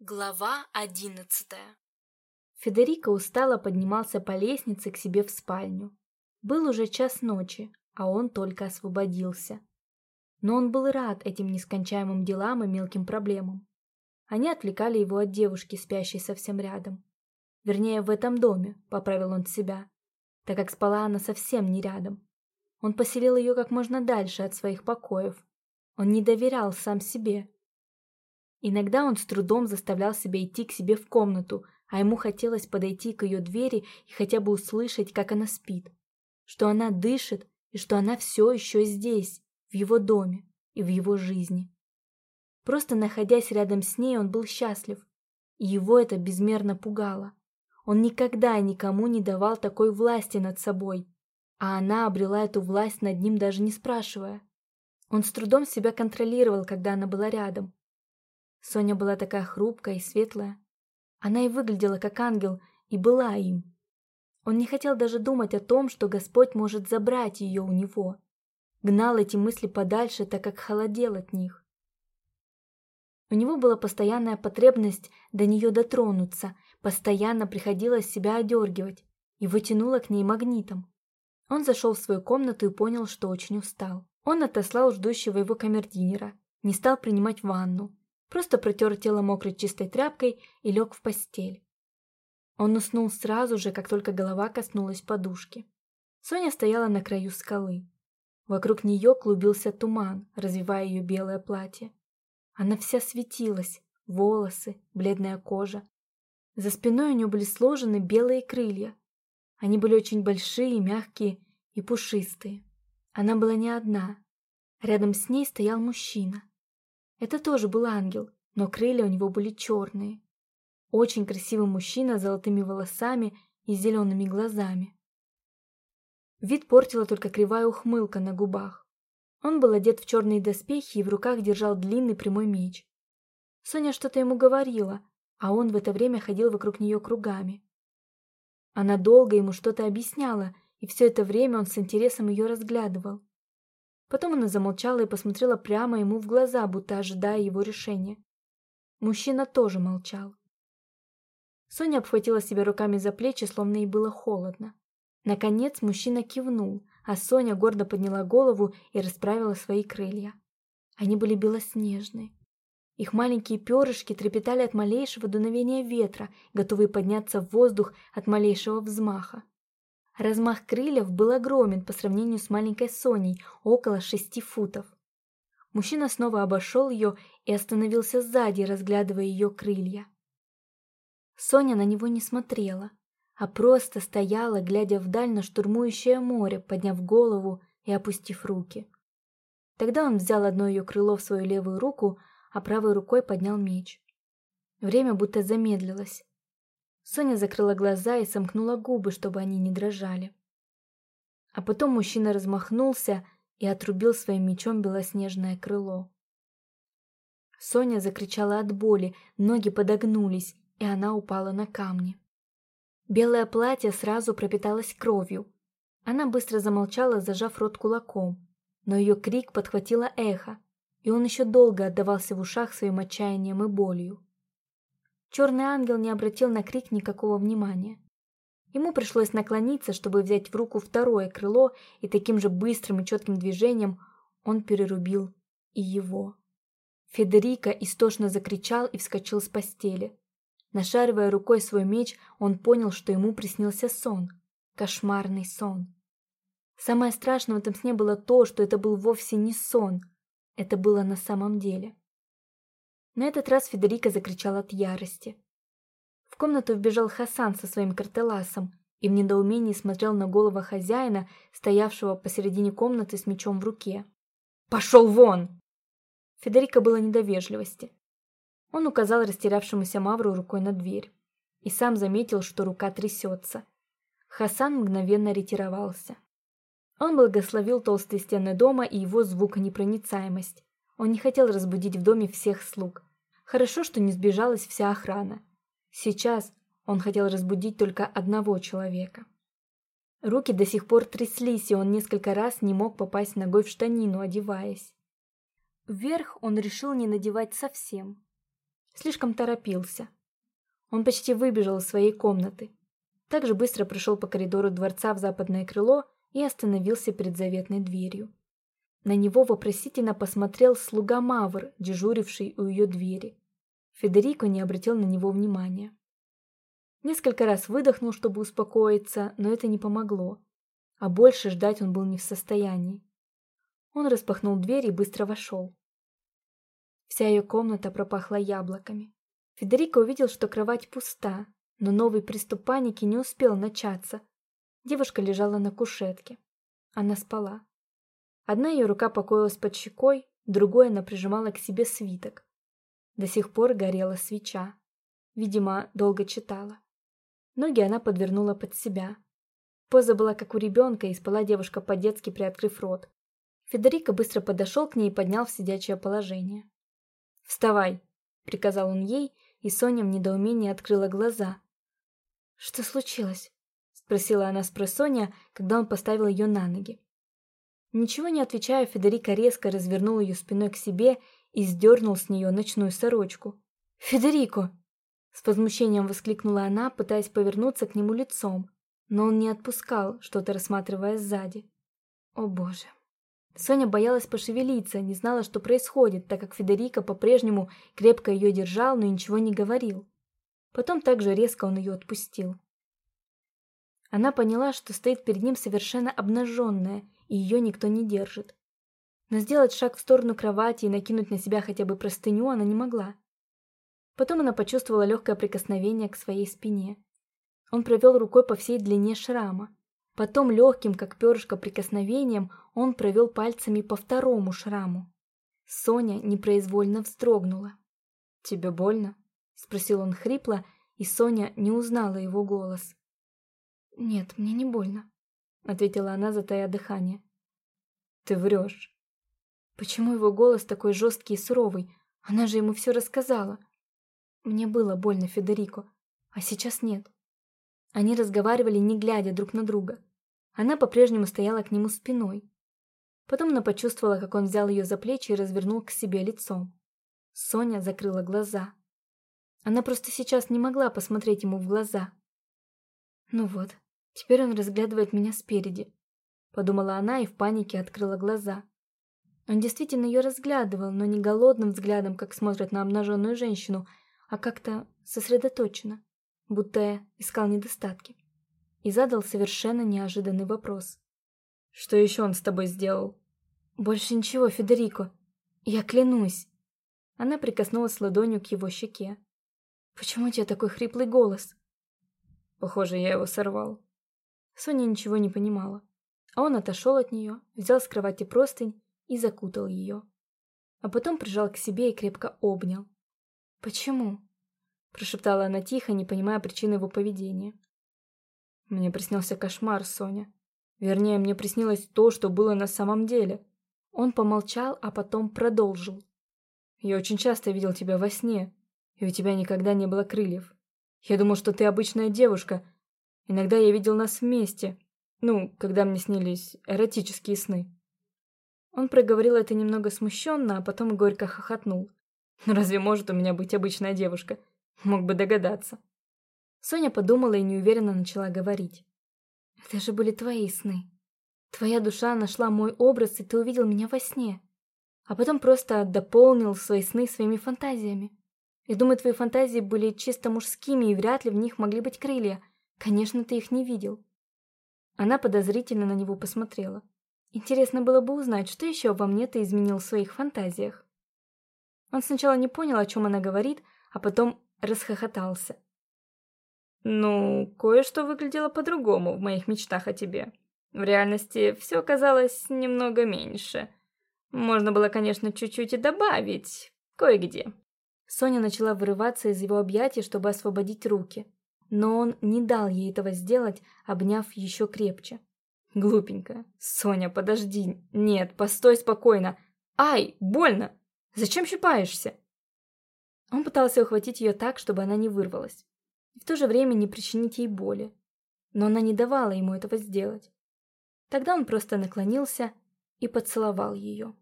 Глава одиннадцатая Федерико устало поднимался по лестнице к себе в спальню. Был уже час ночи, а он только освободился. Но он был рад этим нескончаемым делам и мелким проблемам. Они отвлекали его от девушки, спящей совсем рядом. Вернее, в этом доме, поправил он себя, так как спала она совсем не рядом. Он поселил ее как можно дальше от своих покоев. Он не доверял сам себе. Иногда он с трудом заставлял себя идти к себе в комнату, а ему хотелось подойти к ее двери и хотя бы услышать, как она спит, что она дышит и что она все еще здесь, в его доме и в его жизни. Просто находясь рядом с ней, он был счастлив, и его это безмерно пугало. Он никогда никому не давал такой власти над собой, а она обрела эту власть над ним даже не спрашивая. Он с трудом себя контролировал, когда она была рядом. Соня была такая хрупкая и светлая. Она и выглядела как ангел, и была им. Он не хотел даже думать о том, что Господь может забрать ее у него. Гнал эти мысли подальше, так как холодел от них. У него была постоянная потребность до нее дотронуться, постоянно приходилось себя одергивать, и вытянуло к ней магнитом. Он зашел в свою комнату и понял, что очень устал. Он отослал ждущего его камердинера, не стал принимать ванну, просто протер тело мокрой чистой тряпкой и лег в постель. Он уснул сразу же, как только голова коснулась подушки. Соня стояла на краю скалы. Вокруг нее клубился туман, развивая ее белое платье. Она вся светилась, волосы, бледная кожа. За спиной у нее были сложены белые крылья. Они были очень большие, мягкие и пушистые. Она была не одна. Рядом с ней стоял мужчина. Это тоже был ангел, но крылья у него были черные. Очень красивый мужчина с золотыми волосами и зелеными глазами. Вид портила только кривая ухмылка на губах. Он был одет в черные доспехи и в руках держал длинный прямой меч. Соня что-то ему говорила, а он в это время ходил вокруг нее кругами. Она долго ему что-то объясняла, и все это время он с интересом ее разглядывал. Потом она замолчала и посмотрела прямо ему в глаза, будто ожидая его решения. Мужчина тоже молчал. Соня обхватила себя руками за плечи, словно ей было холодно. Наконец мужчина кивнул, а Соня гордо подняла голову и расправила свои крылья. Они были белоснежные. Их маленькие перышки трепетали от малейшего дуновения ветра, готовые подняться в воздух от малейшего взмаха. Размах крыльев был огромен по сравнению с маленькой Соней, около шести футов. Мужчина снова обошел ее и остановился сзади, разглядывая ее крылья. Соня на него не смотрела а просто стояла, глядя вдаль на штурмующее море, подняв голову и опустив руки. Тогда он взял одно ее крыло в свою левую руку, а правой рукой поднял меч. Время будто замедлилось. Соня закрыла глаза и сомкнула губы, чтобы они не дрожали. А потом мужчина размахнулся и отрубил своим мечом белоснежное крыло. Соня закричала от боли, ноги подогнулись, и она упала на камни. Белое платье сразу пропиталось кровью. Она быстро замолчала, зажав рот кулаком, но ее крик подхватило эхо, и он еще долго отдавался в ушах своим отчаянием и болью. Черный ангел не обратил на крик никакого внимания. Ему пришлось наклониться, чтобы взять в руку второе крыло, и таким же быстрым и четким движением он перерубил и его. Федерико истошно закричал и вскочил с постели. Нашаривая рукой свой меч, он понял, что ему приснился сон. Кошмарный сон. Самое страшное в этом сне было то, что это был вовсе не сон. Это было на самом деле. На этот раз Федерико закричал от ярости. В комнату вбежал Хасан со своим картеласом и в недоумении смотрел на голову хозяина, стоявшего посередине комнаты с мечом в руке. «Пошел вон!» Федерико было недовежливости. Он указал растерявшемуся Мавру рукой на дверь. И сам заметил, что рука трясется. Хасан мгновенно ретировался. Он благословил толстые стены дома и его звуконепроницаемость. Он не хотел разбудить в доме всех слуг. Хорошо, что не сбежалась вся охрана. Сейчас он хотел разбудить только одного человека. Руки до сих пор тряслись, и он несколько раз не мог попасть ногой в штанину, одеваясь. Вверх он решил не надевать совсем, Слишком торопился. Он почти выбежал из своей комнаты. Также быстро прошел по коридору дворца в западное крыло и остановился перед заветной дверью. На него вопросительно посмотрел слуга Мавр, дежуривший у ее двери. Федерико не обратил на него внимания. Несколько раз выдохнул, чтобы успокоиться, но это не помогло. А больше ждать он был не в состоянии. Он распахнул дверь и быстро вошел. Вся ее комната пропахла яблоками. Федерико увидел, что кровать пуста, но новый приступ паники не успел начаться. Девушка лежала на кушетке. Она спала. Одна ее рука покоилась под щекой, другой она прижимала к себе свиток. До сих пор горела свеча. Видимо, долго читала. Ноги она подвернула под себя. Поза была как у ребенка, и спала девушка по-детски, приоткрыв рот. Федерико быстро подошел к ней и поднял в сидячее положение. «Вставай!» — приказал он ей, и Соня в недоумении открыла глаза. «Что случилось?» — спросила она с просонья, когда он поставил ее на ноги. Ничего не отвечая, Федерико резко развернул ее спиной к себе и сдернул с нее ночную сорочку. «Федерико!» С возмущением воскликнула она, пытаясь повернуться к нему лицом, но он не отпускал, что-то рассматривая сзади. О боже. Соня боялась пошевелиться, не знала, что происходит, так как Федерико по-прежнему крепко ее держал, но ничего не говорил. Потом также резко он ее отпустил. Она поняла, что стоит перед ним совершенно обнаженная, и ее никто не держит. Но сделать шаг в сторону кровати и накинуть на себя хотя бы простыню она не могла. Потом она почувствовала легкое прикосновение к своей спине. Он провел рукой по всей длине шрама. Потом легким, как перышко, прикосновением он провел пальцами по второму шраму. Соня непроизвольно вздрогнула. «Тебе больно?» — спросил он хрипло, и Соня не узнала его голос. «Нет, мне не больно», — ответила она, затая дыхание. «Ты врешь». Почему его голос такой жесткий и суровый? Она же ему все рассказала. Мне было больно, Федерико, а сейчас нет. Они разговаривали, не глядя друг на друга. Она по-прежнему стояла к нему спиной. Потом она почувствовала, как он взял ее за плечи и развернул к себе лицом. Соня закрыла глаза. Она просто сейчас не могла посмотреть ему в глаза. Ну вот, Теперь он разглядывает меня спереди. Подумала она и в панике открыла глаза. Он действительно ее разглядывал, но не голодным взглядом, как смотрят на обнаженную женщину, а как-то сосредоточенно, будто искал недостатки. И задал совершенно неожиданный вопрос. «Что еще он с тобой сделал?» «Больше ничего, Федерико. Я клянусь». Она прикоснулась ладонью к его щеке. «Почему у тебя такой хриплый голос?» «Похоже, я его сорвал», Соня ничего не понимала. А он отошел от нее, взял с кровати простынь и закутал ее. А потом прижал к себе и крепко обнял. «Почему?» – прошептала она тихо, не понимая причины его поведения. «Мне приснился кошмар, Соня. Вернее, мне приснилось то, что было на самом деле». Он помолчал, а потом продолжил. «Я очень часто видел тебя во сне, и у тебя никогда не было крыльев. Я думал, что ты обычная девушка, Иногда я видел нас вместе. Ну, когда мне снились эротические сны. Он проговорил это немного смущенно, а потом горько хохотнул. «Ну разве может у меня быть обычная девушка? Мог бы догадаться. Соня подумала и неуверенно начала говорить. «Это же были твои сны. Твоя душа нашла мой образ, и ты увидел меня во сне. А потом просто дополнил свои сны своими фантазиями. Я думаю, твои фантазии были чисто мужскими, и вряд ли в них могли быть крылья. Конечно, ты их не видел. Она подозрительно на него посмотрела. Интересно было бы узнать, что еще во мне ты изменил в своих фантазиях. Он сначала не понял, о чем она говорит, а потом расхохотался. «Ну, кое-что выглядело по-другому в моих мечтах о тебе. В реальности все казалось немного меньше. Можно было, конечно, чуть-чуть и добавить, кое-где». Соня начала вырываться из его объятий, чтобы освободить руки но он не дал ей этого сделать, обняв еще крепче. Глупенькая. Соня, подожди. Нет, постой спокойно. Ай, больно. Зачем щипаешься? Он пытался ухватить ее так, чтобы она не вырвалась. И в то же время не причинить ей боли. Но она не давала ему этого сделать. Тогда он просто наклонился и поцеловал ее.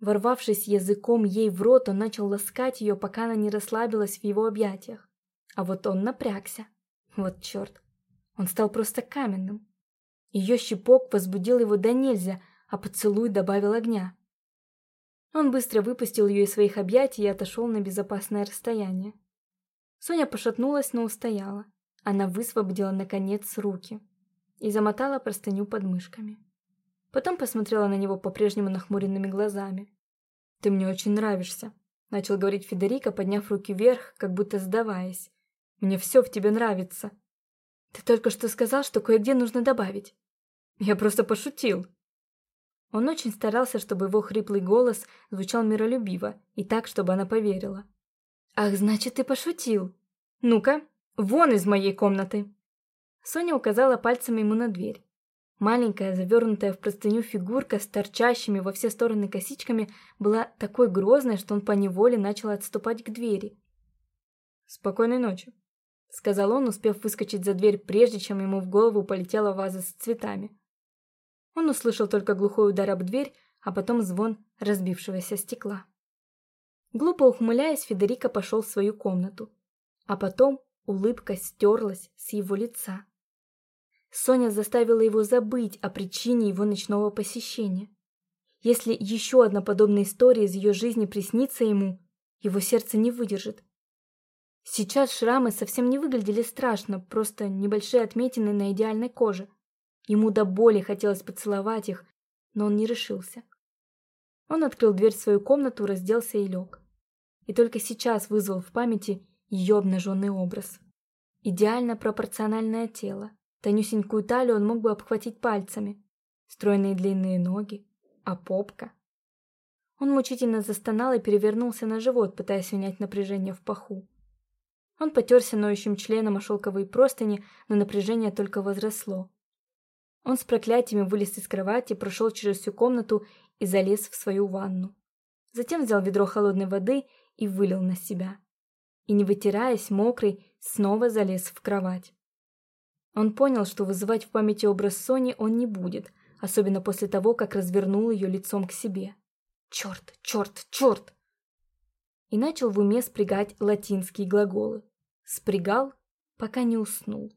Ворвавшись языком ей в рот, он начал ласкать ее, пока она не расслабилась в его объятиях. А вот он напрягся. Вот черт. Он стал просто каменным. Ее щипок возбудил его до нельзя, а поцелуй добавил огня. Он быстро выпустил ее из своих объятий и отошел на безопасное расстояние. Соня пошатнулась, но устояла. Она высвободила, наконец, руки и замотала простыню под мышками. Потом посмотрела на него по-прежнему нахмуренными глазами. «Ты мне очень нравишься», — начал говорить Федерико, подняв руки вверх, как будто сдаваясь. «Мне все в тебе нравится». «Ты только что сказал, что кое-где нужно добавить». «Я просто пошутил». Он очень старался, чтобы его хриплый голос звучал миролюбиво и так, чтобы она поверила. «Ах, значит, ты пошутил! Ну-ка, вон из моей комнаты!» Соня указала пальцем ему на дверь. Маленькая, завернутая в простыню фигурка с торчащими во все стороны косичками была такой грозной, что он поневоле начал отступать к двери. «Спокойной ночи», — сказал он, успев выскочить за дверь, прежде чем ему в голову полетела ваза с цветами. Он услышал только глухой удар об дверь, а потом звон разбившегося стекла. Глупо ухмыляясь, Федерико пошел в свою комнату, а потом улыбка стерлась с его лица. Соня заставила его забыть о причине его ночного посещения. Если еще одна подобная история из ее жизни приснится ему, его сердце не выдержит. Сейчас шрамы совсем не выглядели страшно, просто небольшие отметины на идеальной коже. Ему до боли хотелось поцеловать их, но он не решился. Он открыл дверь в свою комнату, разделся и лег. И только сейчас вызвал в памяти ее обнаженный образ. Идеально пропорциональное тело, Тонюсенькую талию он мог бы обхватить пальцами. Стройные длинные ноги. А попка? Он мучительно застонал и перевернулся на живот, пытаясь унять напряжение в паху. Он потерся ноющим членом о шелковые простыни, но напряжение только возросло. Он с проклятиями вылез из кровати, прошел через всю комнату и залез в свою ванну. Затем взял ведро холодной воды и вылил на себя. И, не вытираясь, мокрый, снова залез в кровать. Он понял, что вызывать в памяти образ Сони он не будет, особенно после того, как развернул ее лицом к себе. Черт, черт, черт! И начал в уме спрягать латинские глаголы. Спрягал, пока не уснул.